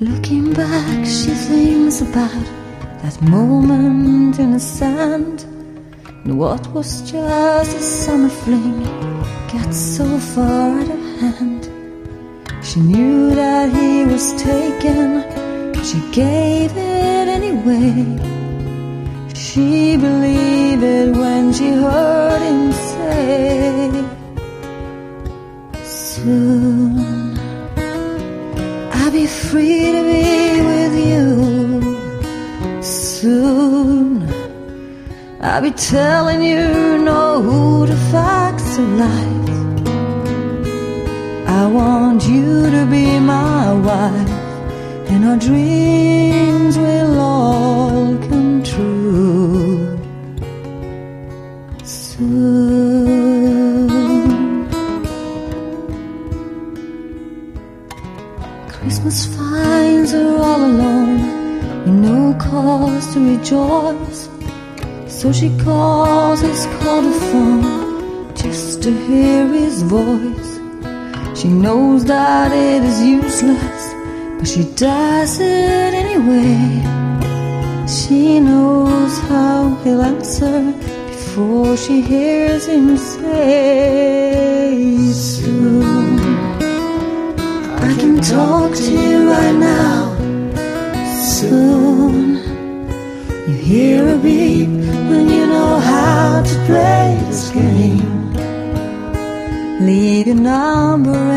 she thinks about that moment in the sand and what was just a summer fling got so far out of hand. She knew that he was taken, she gave it anyway. She believed it when she heard him say, Soon be free to be with you. Soon I'll be telling you no who the facts of life. I want you to be my wife, and our dreams will all come true soon. Christmas finds her all alone, with no cause to rejoice. So she calls his call to phone just to hear his voice. She knows that it is useless, but she does it anyway. She knows how he'll answer before she hears him say, talk to you right now. Soon you hear a beep when you know how to play this game. Leave your number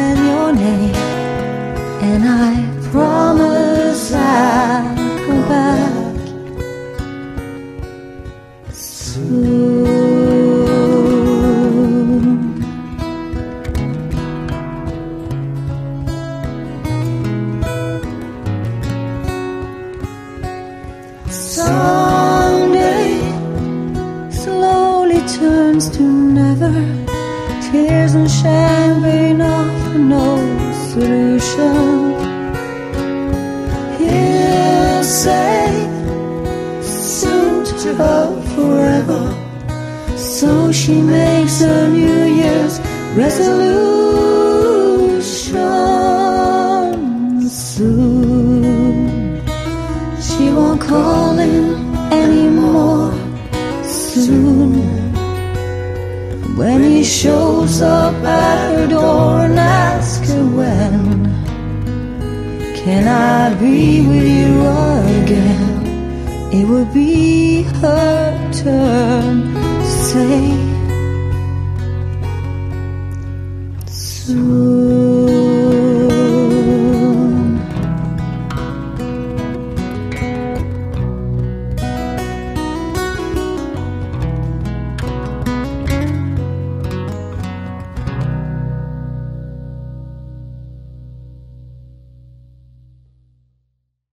offer no solution. He'll say soon to love forever. So she makes a New Year's resolution soon. She won't call him anymore soon. When he shows up at her door and asks her when, can I be with you again? It will be her turn to say,